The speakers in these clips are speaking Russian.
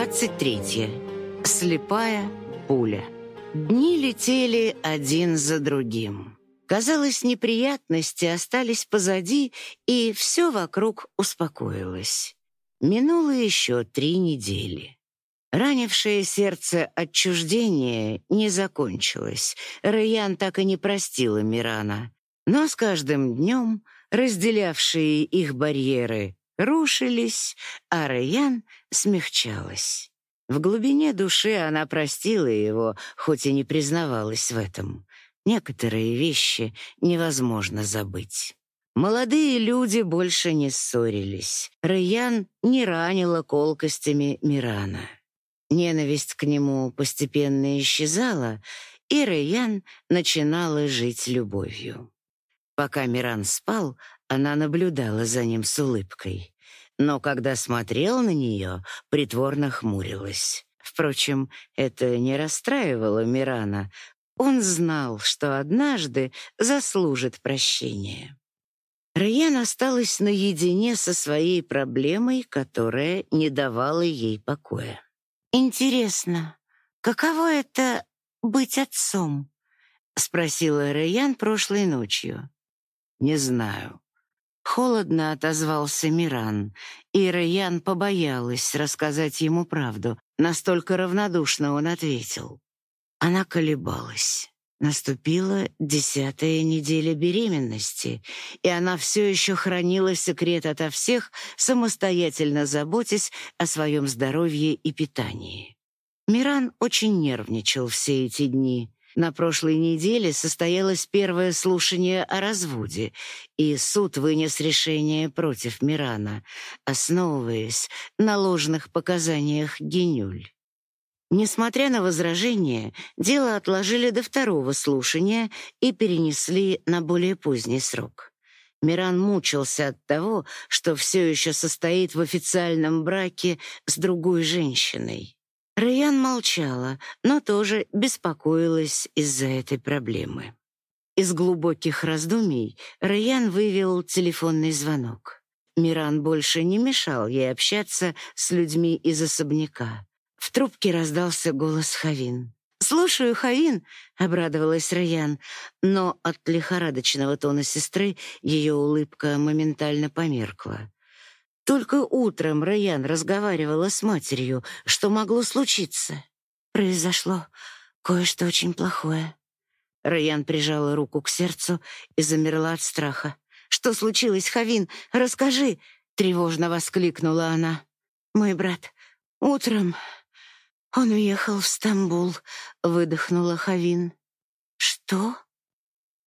23. Слепая пуля. Дни летели один за другим. Казалось, неприятности остались позади, и все вокруг успокоилось. Минуло еще три недели. Ранившее сердце отчуждение не закончилось. Райан так и не простила Мирана. Но с каждым днем разделявшие их барьеры рушились, а Райан смягчалась. В глубине души она простила его, хоть и не признавалась в этом. Некоторые вещи невозможно забыть. Молодые люди больше не ссорились. Райан не ранила колкостями Мирана. Ненависть к нему постепенно исчезала, и Райан начинала жить любовью. Пока Миран спал, она наблюдала за ним с улыбкой, но когда смотрел на нее, притворно хмурилась. Впрочем, это не расстраивало Мирана. Он знал, что однажды заслужит прощения. Райан осталась наедине со своей проблемой, которая не давала ей покоя. «Интересно, каково это быть отцом?» — спросила Райан прошлой ночью. «Не знаю. Холодно отозвался Миран, и Райан побоялась рассказать ему правду. Настолько равнодушно он ответил. Она колебалась. Наступила десятая неделя беременности, и она все еще хранила секрет ото всех, самостоятельно заботясь о своем здоровье и питании. Миран очень нервничал все эти дни. На прошлой неделе состоялось первое слушание о разводе, и суд вынес решение против Мирана, основываясь на ложных показаниях Генюль. Несмотря на возражения, дело отложили до второго слушания и перенесли на более поздний срок. Миран мучился от того, что все еще состоит в официальном браке с другой женщиной. Райан молчала, но тоже беспокоилась из-за этой проблемы. Из глубоких раздумий Райан вывел телефонный звонок. Миран больше не мешал ей общаться с людьми из особняка. В трубке раздался голос Хавин. «Слушаю, Хавин», — обрадовалась Райан, но от лихорадочного тона сестры ее улыбка моментально померкла. Только утром Райан разговаривала с матерью, что могло случиться. Произошло кое-что очень плохое. Райан прижала руку к сердцу и замерла от страха. «Что случилось, Хавин? Расскажи!» — тревожно воскликнула она. «Мой брат, утром он уехал в Стамбул», — выдохнула Хавин. «Что?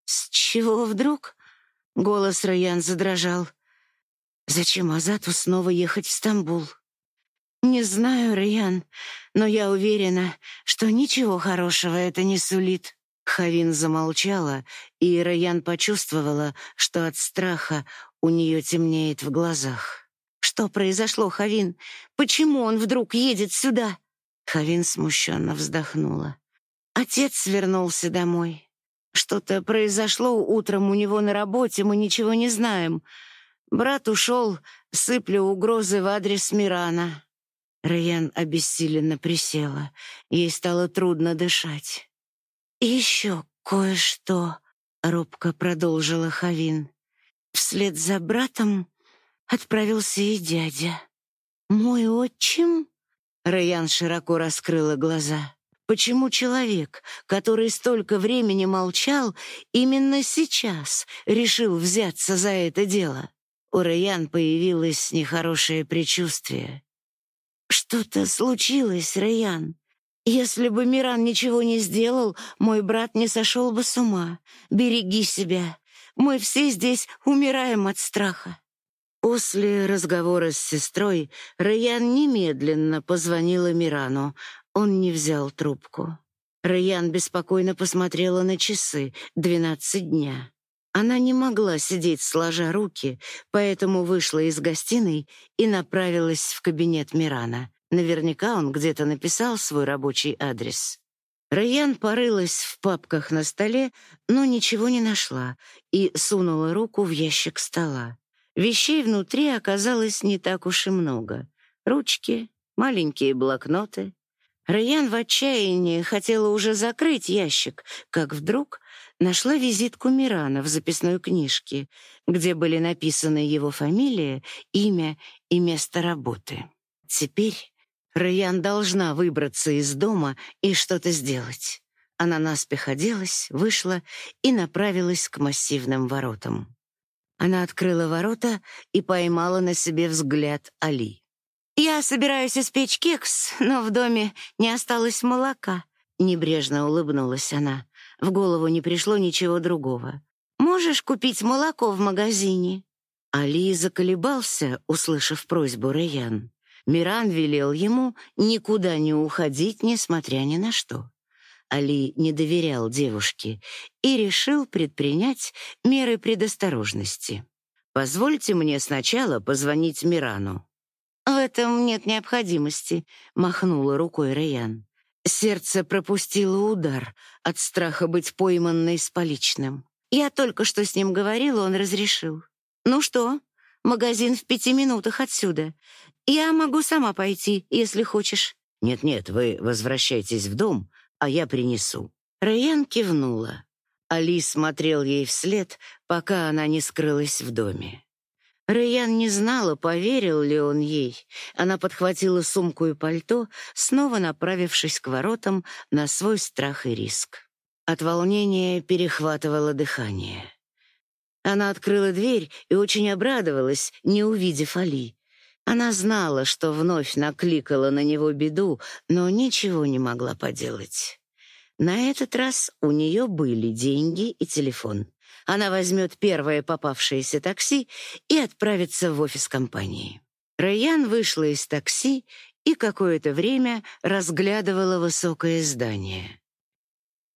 С чего вдруг?» — голос Райан задрожал. Зачем Азату снова ехать в Стамбул? Не знаю, Раян, но я уверена, что ничего хорошего это не сулит. Хавин замолчала, и Раян почувствовала, что от страха у нее темнеет в глазах. Что произошло, Хавин? Почему он вдруг едет сюда? Хавин смущенно вздохнула. Отец вернулся домой. Что-то произошло утром у него на работе, мы ничего не знаем. Брат ушел, сыпля угрозы в адрес Мирана. Райан обессиленно присела. Ей стало трудно дышать. «И еще кое-что», — робко продолжила Хавин. «Вслед за братом отправился и дядя. Мой отчим?» Райан широко раскрыла глаза. Почему человек, который столько времени молчал, именно сейчас решил взяться за это дело? У Раян появилось нехорошее предчувствие. «Что-то случилось, Раян. Если бы Миран ничего не сделал, мой брат не сошел бы с ума. Береги себя. Мы все здесь умираем от страха». После разговора с сестрой Раян немедленно позвонила Мирану. Он не взял трубку. Раян беспокойно посмотрела на часы. Двенадцать дня. Она не могла сидеть сложа руки, поэтому вышла из гостиной и направилась в кабинет Мирана. Наверняка он где-то написал свой рабочий адрес. Райан порылась в папках на столе, но ничего не нашла и сунула руку в ящик стола. Вещей внутри оказалось не так уж и много. Ручки, маленькие блокноты. Райан в отчаянии хотела уже закрыть ящик, как вдруг нашла визитку Мирана в записной книжке, где были написаны его фамилия, имя и место работы. Теперь Райан должна выбраться из дома и что-то сделать. Она наспех оделась, вышла и направилась к массивным воротам. Она открыла ворота и поймала на себе взгляд Али. «Я собираюсь испечь кекс, но в доме не осталось молока», — небрежно улыбнулась она. В голову не пришло ничего другого. «Можешь купить молоко в магазине?» Али заколебался, услышав просьбу Рэян. Миран велел ему никуда не уходить, несмотря ни на что. Али не доверял девушке и решил предпринять меры предосторожности. «Позвольте мне сначала позвонить Мирану». «В этом нет необходимости», — махнула рукой Раян. Сердце пропустило удар от страха быть пойманной с поличным. Я только что с ним говорила, он разрешил. «Ну что, магазин в пяти минутах отсюда. Я могу сама пойти, если хочешь». «Нет-нет, вы возвращайтесь в дом, а я принесу». Райан кивнула. Али смотрел ей вслед, пока она не скрылась в доме. Райан не знала, поверил ли он ей. Она подхватила сумку и пальто, снова направившись к воротам на свой страх и риск. От волнения перехватывало дыхание. Она открыла дверь и очень обрадовалась, не увидев Али. Она знала, что вновь накликала на него беду, но ничего не могла поделать. На этот раз у нее были деньги и телефон. Она возьмет первое попавшееся такси и отправится в офис компании. Райан вышла из такси и какое-то время разглядывала высокое здание.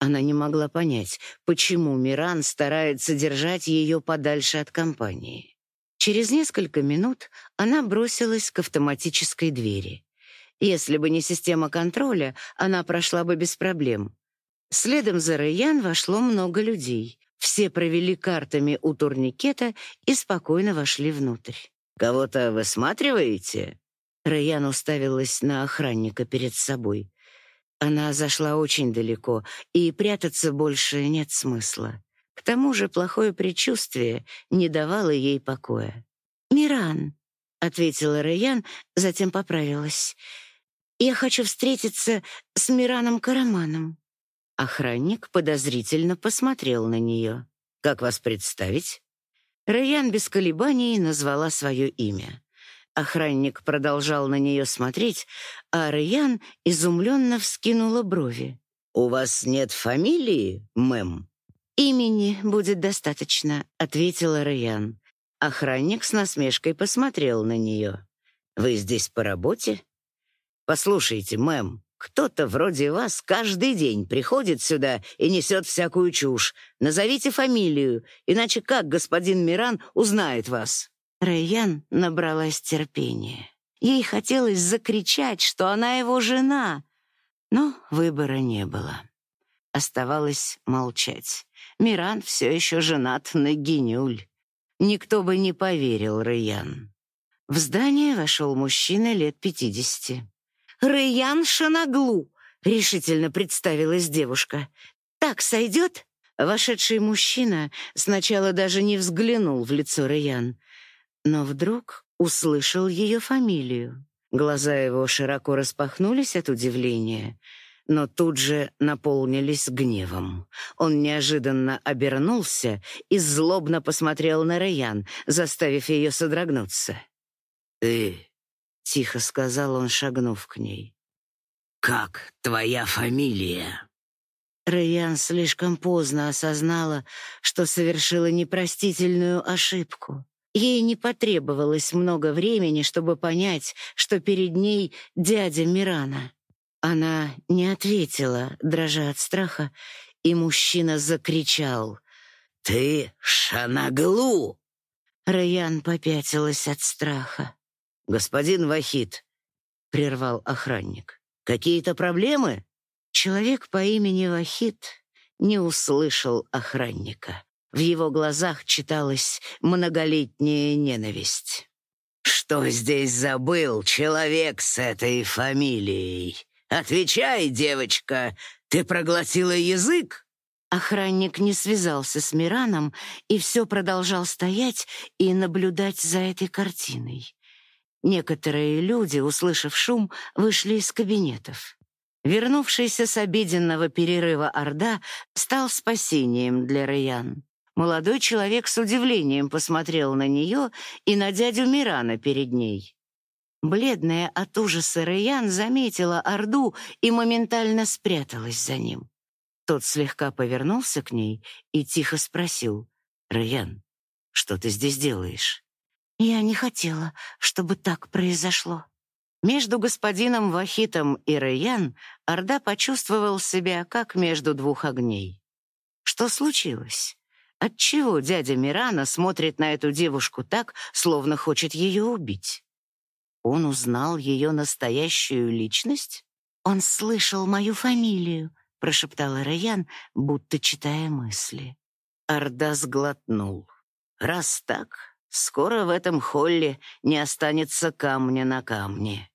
Она не могла понять, почему Миран старается держать ее подальше от компании. Через несколько минут она бросилась к автоматической двери. Если бы не система контроля, она прошла бы без проблем. Следом за Райан вошло много людей. Все провели картами у турникета и спокойно вошли внутрь. «Кого-то высматриваете?» Райан уставилась на охранника перед собой. Она зашла очень далеко, и прятаться больше нет смысла. К тому же плохое предчувствие не давало ей покоя. «Миран», — ответила Райан, затем поправилась. «Я хочу встретиться с Мираном Караманом». Охранник подозрительно посмотрел на нее. «Как вас представить?» Райан без колебаний назвала свое имя. Охранник продолжал на нее смотреть, а Райан изумленно вскинула брови. «У вас нет фамилии, мэм?» «Имени будет достаточно», — ответила Райан. Охранник с насмешкой посмотрел на нее. «Вы здесь по работе?» «Послушайте, мэм, кто-то вроде вас каждый день приходит сюда и несет всякую чушь. Назовите фамилию, иначе как господин Миран узнает вас?» Райан набралась терпения. Ей хотелось закричать, что она его жена, но выбора не было. Оставалось молчать. Миран все еще женат на Гинюль. Никто бы не поверил Раян. В здание вошел мужчина лет пятидесяти. «Раян Шанаглу», — решительно представилась девушка. «Так сойдет?» Вошедший мужчина сначала даже не взглянул в лицо Раян, но вдруг услышал ее фамилию. Глаза его широко распахнулись от удивления — но тут же наполнились гневом. Он неожиданно обернулся и злобно посмотрел на Раян, заставив ее содрогнуться. «Ты...» — тихо сказал он, шагнув к ней. «Как твоя фамилия?» Раян слишком поздно осознала, что совершила непростительную ошибку. Ей не потребовалось много времени, чтобы понять, что перед ней дядя Мирана — она не ответила, дрожа от страха, и мужчина закричал. «Ты Шанаглу!» Раян попятилась от страха. «Господин Вахид», — прервал охранник, — «какие-то проблемы?» Человек по имени Вахид не услышал охранника. В его глазах читалась многолетняя ненависть. что здесь забыл человек с этой фамилией? Отвечай, девочка, ты проглотила язык?» Охранник не связался с Мираном и все продолжал стоять и наблюдать за этой картиной. Некоторые люди, услышав шум, вышли из кабинетов. Вернувшийся с обеденного перерыва Орда стал спасением для Раян. Молодой человек с удивлением посмотрел на нее и на дядю Мирана перед ней. Бледная от ужаса Раян заметила Орду и моментально спряталась за ним. Тот слегка повернулся к ней и тихо спросил. «Раян, что ты здесь делаешь?» «Я не хотела, чтобы так произошло». Между господином Вахитом и Раян Орда почувствовал себя как между двух огней. Что случилось? Отчего дядя Мирана смотрит на эту девушку так, словно хочет ее убить? Он узнал ее настоящую личность? Он слышал мою фамилию, прошептала Раян, будто читая мысли. Орда сглотнул. Раз так, скоро в этом холле не останется камня на камне.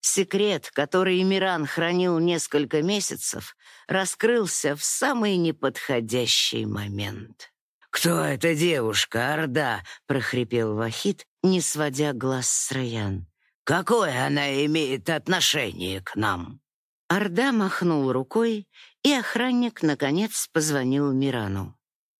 Секрет, который Миран хранил несколько месяцев, раскрылся в самый неподходящий момент. «Кто эта девушка, Орда?» — прохрипел Вахид, не сводя глаз с Раян. «Какое она имеет отношение к нам?» Орда махнул рукой, и охранник, наконец, позвонил Мирану.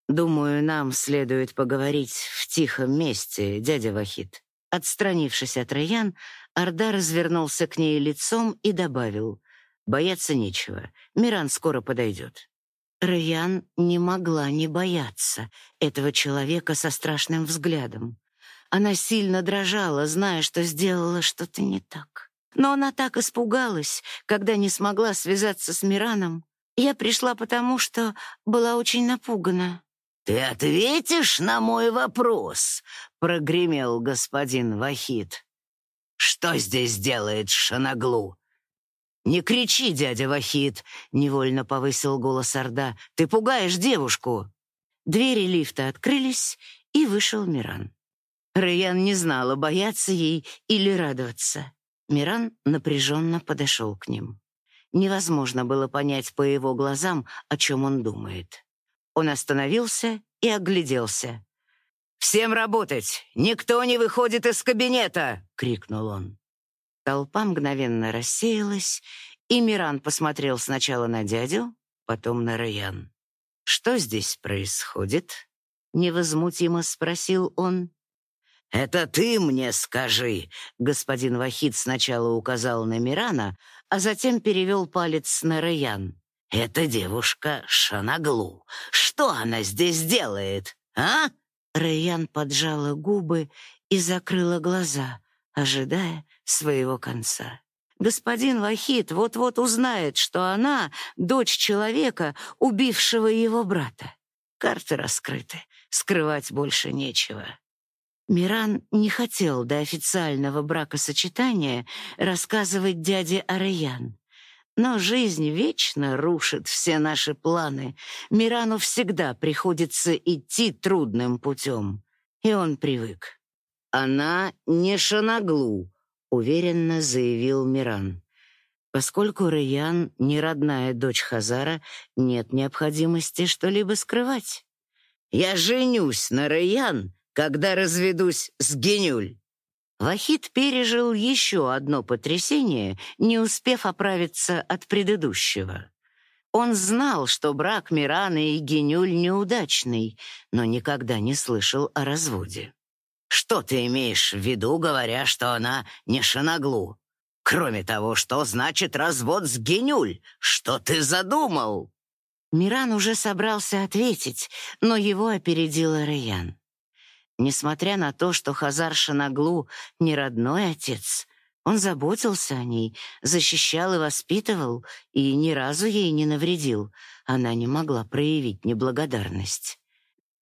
«Думаю, нам следует поговорить в тихом месте, дядя Вахид». Отстранившись от Раян, Орда развернулся к ней лицом и добавил, «Бояться нечего, Миран скоро подойдет». Раян не могла не бояться этого человека со страшным взглядом. Она сильно дрожала, зная, что сделала что-то не так. Но она так испугалась, когда не смогла связаться с Мираном. Я пришла потому, что была очень напугана. «Ты ответишь на мой вопрос?» — прогремел господин Вахид. «Что здесь делает Шанаглу?» «Не кричи, дядя Вахид!» — невольно повысил голос Орда. «Ты пугаешь девушку!» Двери лифта открылись, и вышел Миран. Раян не знала, бояться ей или радоваться. Миран напряженно подошел к ним. Невозможно было понять по его глазам, о чем он думает. Он остановился и огляделся. «Всем работать! Никто не выходит из кабинета!» — крикнул он. Толпа мгновенно рассеялась, и Миран посмотрел сначала на дядю, потом на Раян. «Что здесь происходит?» — невозмутимо спросил он. «Это ты мне скажи!» — господин Вахид сначала указал на Мирана, а затем перевел палец на Раян. «Это девушка Шанаглу. Что она здесь делает, а?» Раян поджала губы и закрыла глаза, ожидая своего конца. Господин Вахид вот-вот узнает, что она — дочь человека, убившего его брата. Карты раскрыты, скрывать больше нечего. Миран не хотел до официального бракосочетания рассказывать дяде Араян. Но жизнь вечно рушит все наши планы. Мирану всегда приходится идти трудным путем. И он привык. «Она не Шанаглу», — уверенно заявил Миран. Поскольку Раян не родная дочь Хазара, нет необходимости что-либо скрывать. «Я женюсь на Раян, когда разведусь с Генюль». Вахид пережил еще одно потрясение, не успев оправиться от предыдущего. Он знал, что брак Мираны и Генюль неудачный, но никогда не слышал о разводе. Что ты имеешь в виду, говоря, что она не Шанаглу? Кроме того, что значит развод с Генюль? Что ты задумал?» Миран уже собрался ответить, но его опередила Раян. Несмотря на то, что Хазар Шанаглу не родной отец, он заботился о ней, защищал и воспитывал, и ни разу ей не навредил. Она не могла проявить неблагодарность.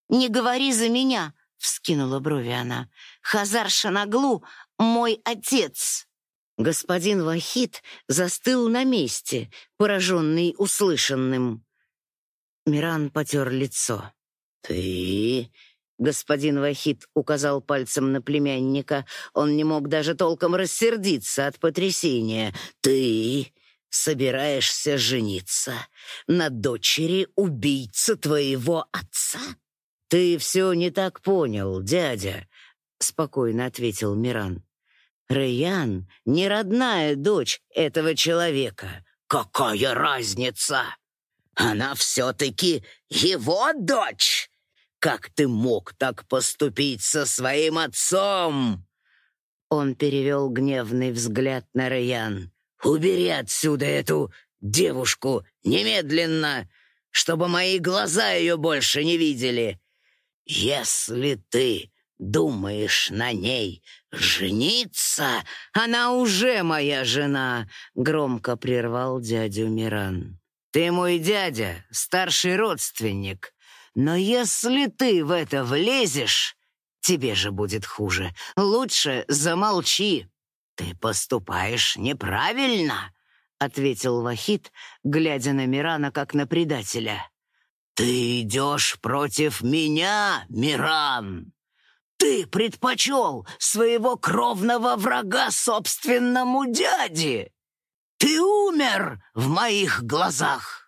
«Не говори за меня!» вскинула брови она. Хазар Шанаглу мой отец. Господин Вахид застыл на месте, пораженный услышанным. Миран потер лицо. Ты Господин Вахид указал пальцем на племянника. Он не мог даже толком рассердиться от потрясения. «Ты собираешься жениться на дочери убийцы твоего отца?» «Ты все не так понял, дядя», — спокойно ответил Миран. «Рэян — не родная дочь этого человека». «Какая разница? Она все-таки его дочь!» Как ты мог так поступить со своим отцом?» Он перевел гневный взгляд на Раян. «Убери отсюда эту девушку немедленно, чтобы мои глаза ее больше не видели. Если ты думаешь на ней жениться, она уже моя жена», — громко прервал дядю Миран. «Ты мой дядя, старший родственник. Но если ты в это влезешь, тебе же будет хуже. Лучше замолчи. Ты поступаешь неправильно, ответил Вахид, глядя на Мирана как на предателя. Ты идешь против меня, Миран. Ты предпочел своего кровного врага собственному дяде. Ты умер в моих глазах.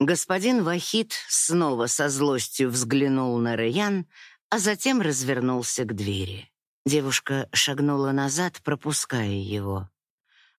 Господин Вахид снова со злостью взглянул на Раян, а затем развернулся к двери. Девушка шагнула назад, пропуская его.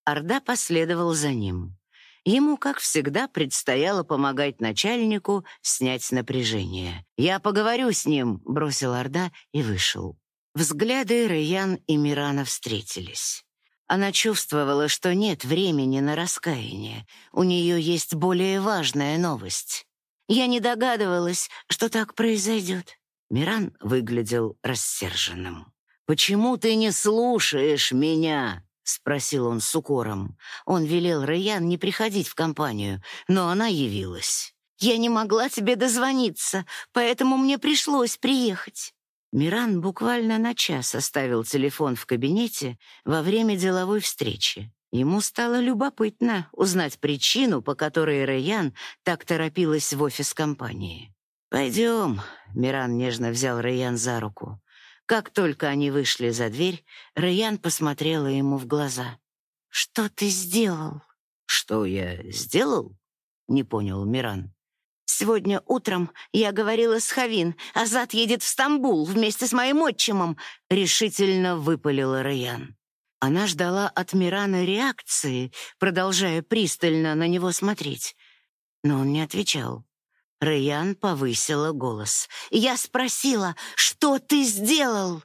Орда последовал за ним. Ему, как всегда, предстояло помогать начальнику снять напряжение. «Я поговорю с ним», — бросил Орда и вышел. Взгляды Раян и Мирана встретились. Она чувствовала, что нет времени на раскаяние. У нее есть более важная новость. Я не догадывалась, что так произойдет. Миран выглядел рассерженным. «Почему ты не слушаешь меня?» — спросил он с укором. Он велел Раян не приходить в компанию, но она явилась. «Я не могла тебе дозвониться, поэтому мне пришлось приехать». Миран буквально на час оставил телефон в кабинете во время деловой встречи. Ему стало любопытно узнать причину, по которой Рэян так торопилась в офис компании. «Пойдем», — Миран нежно взял Рэян за руку. Как только они вышли за дверь, Рэян посмотрела ему в глаза. «Что ты сделал?» «Что я сделал?» — не понял Миран. Сегодня утром я говорила с Хавин, Азат едет в Стамбул вместе с моим отчимом, решительно выпалила Раян. Она ждала от Мирана реакции, продолжая пристально на него смотреть. Но он не отвечал. Раян повысила голос. «Я спросила, что ты сделал?»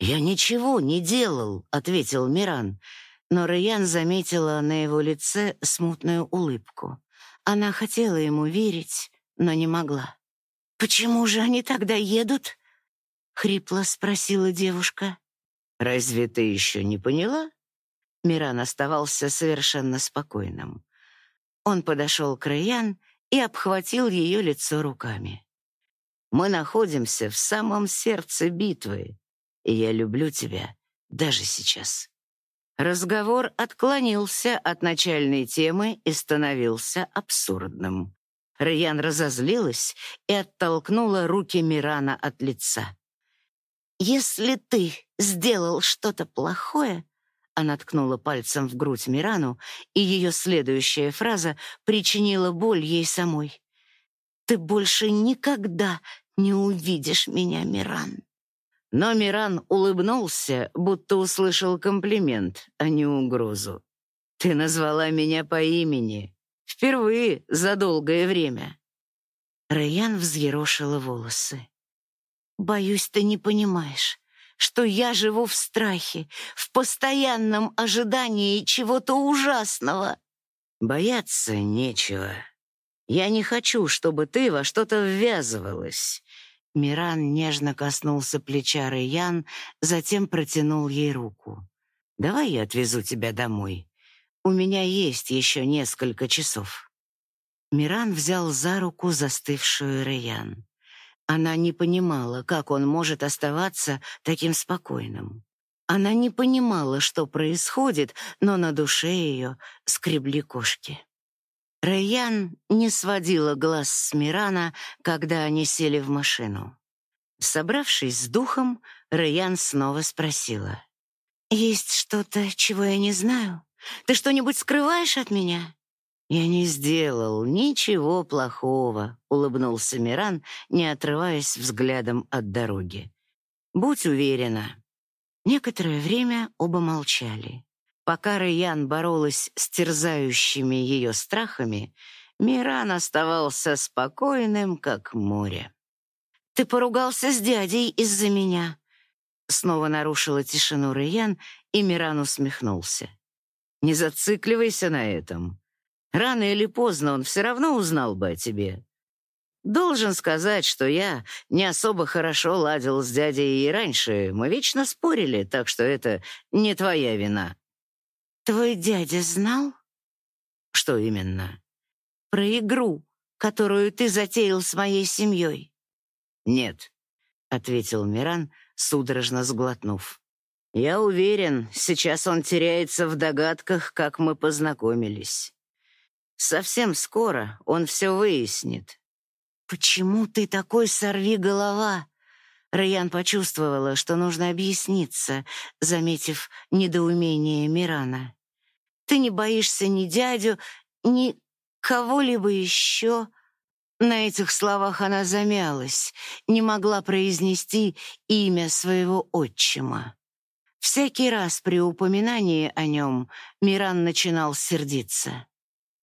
«Я ничего не делал», — ответил Миран. Но Раян заметила на его лице смутную улыбку. Она хотела ему верить, но не могла. «Почему же они тогда едут?» — хрипло спросила девушка. «Разве ты еще не поняла?» Миран оставался совершенно спокойным. Он подошел к Раян и обхватил ее лицо руками. «Мы находимся в самом сердце битвы, и я люблю тебя даже сейчас». Разговор отклонился от начальной темы и становился абсурдным. Раян разозлилась и оттолкнула руки Мирана от лица. «Если ты сделал что-то плохое...» Она ткнула пальцем в грудь Мирану, и ее следующая фраза причинила боль ей самой. «Ты больше никогда не увидишь меня, Миран». Но Миран улыбнулся, будто услышал комплимент, а не угрозу. «Ты назвала меня по имени. Впервые за долгое время». Райан взъерошила волосы. «Боюсь, ты не понимаешь, что я живу в страхе, в постоянном ожидании чего-то ужасного». «Бояться нечего. Я не хочу, чтобы ты во что-то ввязывалась. Миран нежно коснулся плеча Рэйян, затем протянул ей руку. «Давай я отвезу тебя домой. У меня есть еще несколько часов». Миран взял за руку застывшую Рэйян. Она не понимала, как он может оставаться таким спокойным. Она не понимала, что происходит, но на душе ее скребли кошки. Рэйян не сводила глаз с Мирана, когда они сели в машину. Собравшись с духом, Раян снова спросила. «Есть что-то, чего я не знаю? Ты что-нибудь скрываешь от меня?» «Я не сделал ничего плохого», — улыбнулся Миран, не отрываясь взглядом от дороги. «Будь уверена». Некоторое время оба молчали. Пока Раян боролась с терзающими ее страхами, Миран оставался спокойным, как море. «Ты поругался с дядей из-за меня», — снова нарушила тишину Раян, и Миран усмехнулся. «Не зацикливайся на этом. Рано или поздно он все равно узнал бы о тебе. Должен сказать, что я не особо хорошо ладил с дядей и раньше. Мы вечно спорили, так что это не твоя вина. Твой дядя знал? Что именно? Про игру, которую ты затеял с моей семьей. Нет, ответил Миран, судорожно сглотнув. Я уверен, сейчас он теряется в догадках, как мы познакомились. Совсем скоро он все выяснит. «Почему ты такой сорви-голова?» Раян почувствовала, что нужно объясниться, заметив недоумение Мирана. «Ты не боишься ни дядю, ни кого-либо еще?» На этих словах она замялась, не могла произнести имя своего отчима. Всякий раз при упоминании о нем Миран начинал сердиться.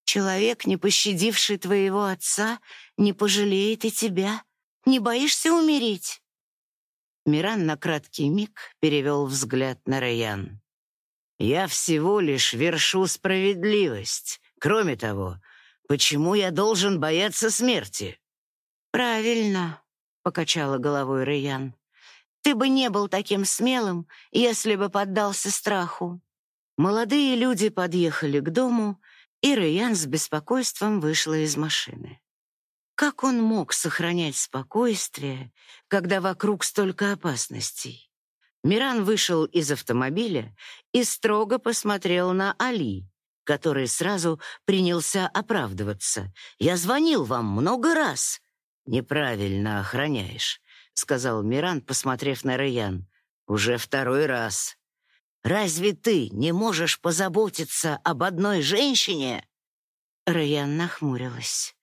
Человек, не пощадивший твоего отца, не пожалеет и тебя. Не боишься умереть?» Миран на краткий миг перевел взгляд на Раян. «Я всего лишь вершу справедливость. Кроме того, почему я должен бояться смерти?» «Правильно», — покачала головой Раян. «Ты бы не был таким смелым, если бы поддался страху». Молодые люди подъехали к дому, и Рэйян с беспокойством вышла из машины. Как он мог сохранять спокойствие, когда вокруг столько опасностей? Миран вышел из автомобиля и строго посмотрел на Али, который сразу принялся оправдываться. «Я звонил вам много раз». «Неправильно охраняешь», — сказал Миран, посмотрев на Раян. «Уже второй раз». Разве ты не можешь позаботиться об одной женщине?» Раян нахмурилась.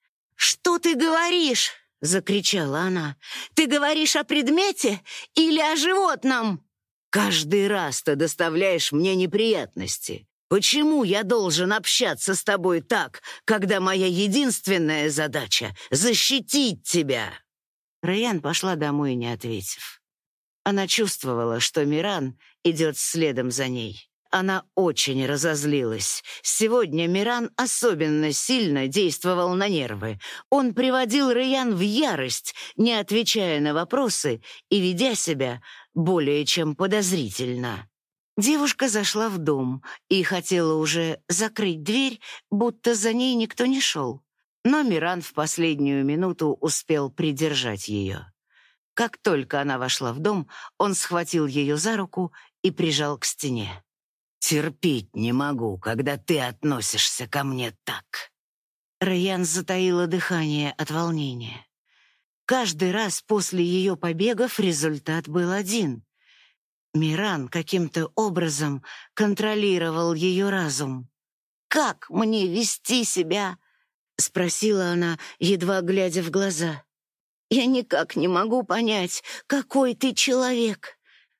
«Что ты говоришь?» — закричала она. «Ты говоришь о предмете или о животном?» «Каждый раз ты доставляешь мне неприятности. Почему я должен общаться с тобой так, когда моя единственная задача — защитить тебя?» Раян пошла домой, не ответив. Она чувствовала, что Миран идет следом за ней. Она очень разозлилась. Сегодня Миран особенно сильно действовал на нервы. Он приводил Раян в ярость, не отвечая на вопросы и ведя себя более чем подозрительно. Девушка зашла в дом и хотела уже закрыть дверь, будто за ней никто не шел. Но Миран в последнюю минуту успел придержать ее. Как только она вошла в дом, он схватил ее за руку и прижал к стене. «Терпеть не могу, когда ты относишься ко мне так». Раян затаила дыхание от волнения. Каждый раз после ее побегов результат был один. Миран каким-то образом контролировал ее разум. «Как мне вести себя?» — спросила она, едва глядя в глаза. Я никак не могу понять, какой ты человек.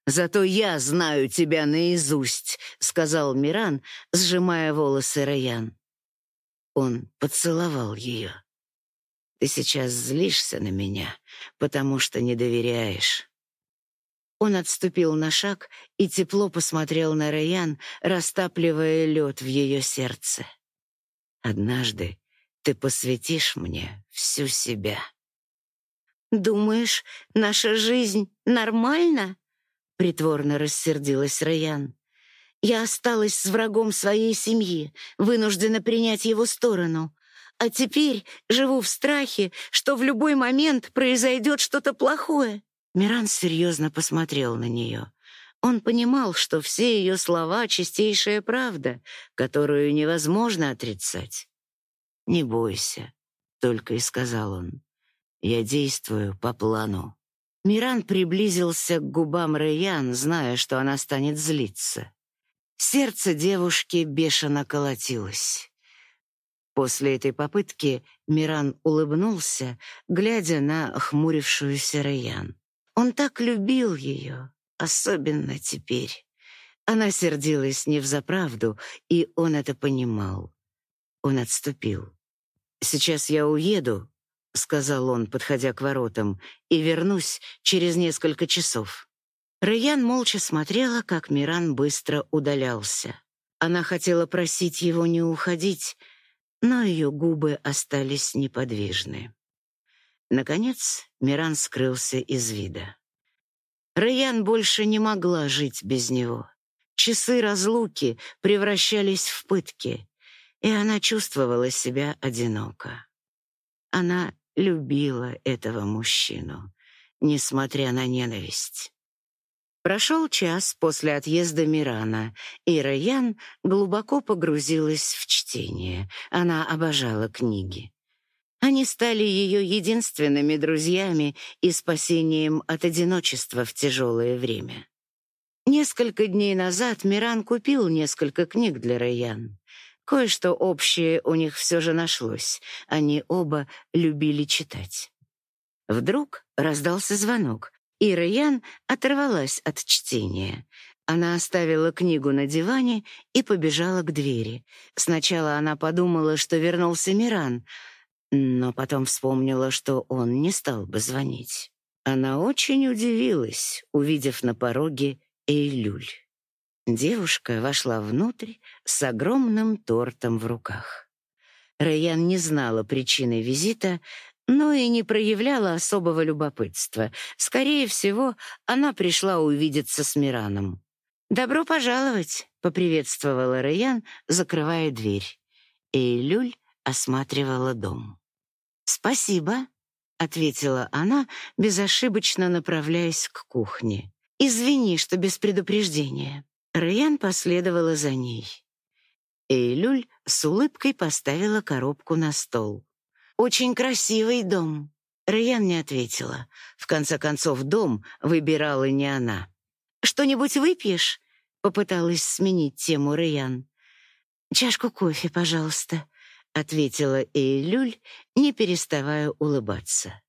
Зато я знаю тебя наизусть, сказал Миран, сжимая волосы Раян. Он поцеловал ее. Ты сейчас злишься на меня, потому что не доверяешь. Он отступил на шаг и тепло посмотрел на Раян, растапливая лед в ее сердце. Однажды ты посвятишь мне всю себя. «Думаешь, наша жизнь нормальна?» — притворно рассердилась Раян. «Я осталась с врагом своей семьи, вынуждена принять его сторону. А теперь живу в страхе, что в любой момент произойдет что-то плохое». Миран серьезно посмотрел на нее. Он понимал, что все ее слова — чистейшая правда, которую невозможно отрицать. «Не бойся», — только и сказал он. Я действую по плану. Миран приблизился к губам Рэян, зная, что она станет злиться. Сердце девушки бешено колотилось. После этой попытки Миран улыбнулся, глядя на охмурившуюся Рэян. Он так любил ее, особенно теперь. Она сердилась не взаправду, и он это понимал. Он отступил. «Сейчас я уеду», — сказал он, подходя к воротам, «и вернусь через несколько часов». Раян молча смотрела, как Миран быстро удалялся. Она хотела просить его не уходить, но ее губы остались неподвижны. Наконец Миран скрылся из вида. Раян больше не могла жить без него. Часы разлуки превращались в пытки, и она чувствовала себя одиноко. Она любила этого мужчину, несмотря на ненависть. Прошел час после отъезда Мирана, и Раян глубоко погрузилась в чтение. Она обожала книги. Они стали ее единственными друзьями и спасением от одиночества в тяжелое время. Несколько дней назад Миран купил несколько книг для Раян. Кое-что общее у них все же нашлось. Они оба любили читать. Вдруг раздался звонок, и Раян оторвалась от чтения. Она оставила книгу на диване и побежала к двери. Сначала она подумала, что вернулся Миран, но потом вспомнила, что он не стал бы звонить. Она очень удивилась, увидев на пороге Эйлюль. Девушка вошла внутрь с огромным тортом в руках. Раян не знала причины визита, но и не проявляла особого любопытства. Скорее всего, она пришла увидеться с Мираном. «Добро пожаловать», — поприветствовала Раян, закрывая дверь. Эйлюль осматривала дом. «Спасибо», — ответила она, безошибочно направляясь к кухне. «Извини, что без предупреждения». Раян последовала за ней. Эйлюль с улыбкой поставила коробку на стол. Очень красивый дом. Райан не ответила. В конце концов, дом выбирала не она. Что-нибудь выпьешь? Попыталась сменить тему Райан. Чашку кофе, пожалуйста, ответила Эйлюль, не переставая улыбаться.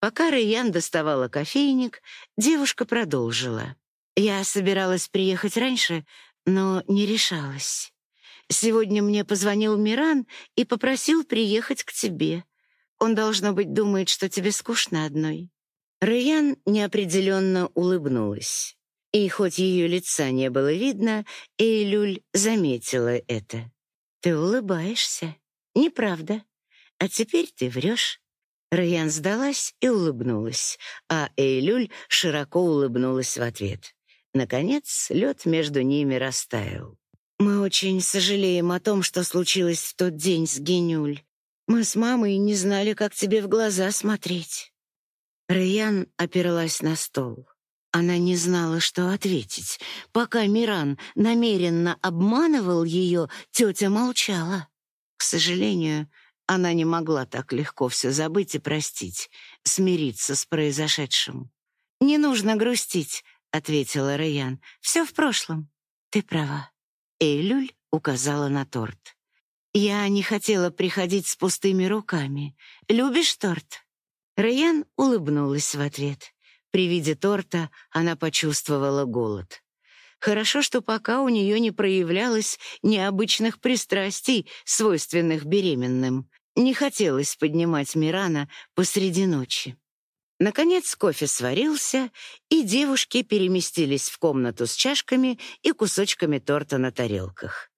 Пока Райан доставала кофейник, девушка продолжила: "Я собиралась приехать раньше, но не решалась. Сегодня мне позвонил Миран и попросил приехать к тебе. Он, должно быть, думает, что тебе скучно одной». Райан неопределенно улыбнулась. И хоть ее лица не было видно, Эйлюль заметила это. «Ты улыбаешься. Неправда. А теперь ты врешь». Райан сдалась и улыбнулась, а Эйлюль широко улыбнулась в ответ. Наконец, лед между ними растаял. Мы очень сожалеем о том, что случилось в тот день с Генюль. Мы с мамой не знали, как тебе в глаза смотреть. Райан опиралась на стол. Она не знала, что ответить. Пока Миран намеренно обманывал ее, тетя молчала. К сожалению, она не могла так легко все забыть и простить, смириться с произошедшим. «Не нужно грустить», — ответила Райан. «Все в прошлом. Ты права». Эйлюль указала на торт. «Я не хотела приходить с пустыми руками. Любишь торт?» Райан улыбнулась в ответ. При виде торта она почувствовала голод. Хорошо, что пока у нее не проявлялось необычных пристрастий, свойственных беременным. Не хотелось поднимать Мирана посреди ночи. Наконец кофе сварился, и девушки переместились в комнату с чашками и кусочками торта на тарелках.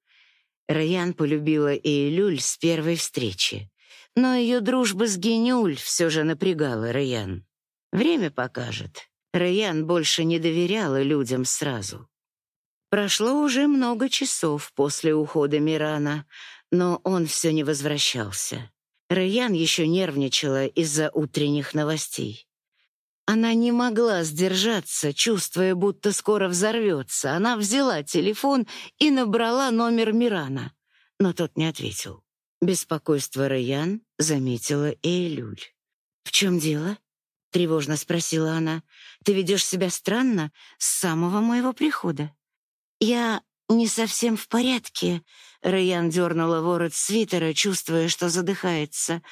Раян полюбила Эйлюль с первой встречи, но ее дружба с Генюль все же напрягала Раян. Время покажет. Раян больше не доверяла людям сразу. Прошло уже много часов после ухода Мирана, но он все не возвращался. Раян еще нервничала из-за утренних новостей. Она не могла сдержаться, чувствуя, будто скоро взорвется. Она взяла телефон и набрала номер Мирана, но тот не ответил. Беспокойство Раян заметила Эйлюль. «В чем дело?» — тревожно спросила она. «Ты ведешь себя странно с самого моего прихода». «Я не совсем в порядке», — Райан дернула ворот свитера, чувствуя, что задыхается.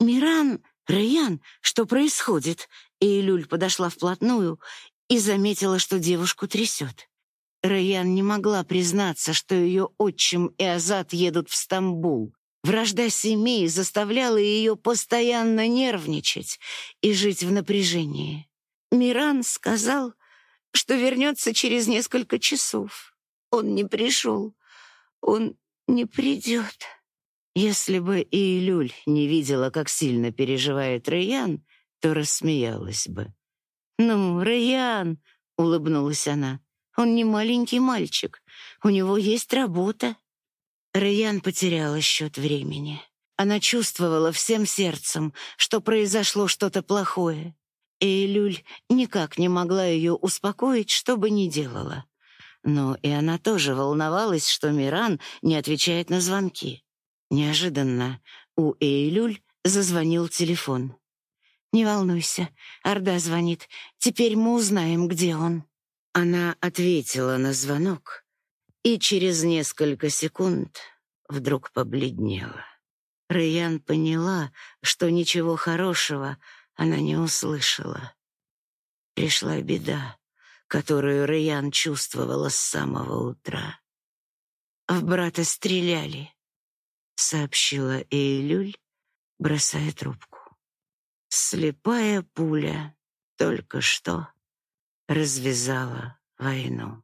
«Миран, Райан, что происходит?» И Люль подошла вплотную и заметила, что девушку трясет. Райан не могла признаться, что ее отчим и Азат едут в Стамбул. Вражда семей заставляла ее постоянно нервничать и жить в напряжении. Миран сказал, что вернется через несколько часов. Он не пришел. Он не придет. Если бы и Люль не видела, как сильно переживает Райан, то рассмеялась бы. «Ну, Райан!» — улыбнулась она. «Он не маленький мальчик. У него есть работа. Райан потеряла счет времени. Она чувствовала всем сердцем, что произошло что-то плохое. И Люль никак не могла ее успокоить, что бы ни делала. Но и она тоже волновалась, что Миран не отвечает на звонки. Неожиданно у Эйлюль зазвонил телефон. «Не волнуйся, Орда звонит. Теперь мы узнаем, где он». Она ответила на звонок, и через несколько секунд вдруг побледнела. Рэйян поняла, что ничего хорошего она не услышала. Пришла беда, которую Рэйян чувствовала с самого утра. «В брата стреляли», — сообщила Эйлюль, бросая трубку. Слепая пуля только что развязала войну.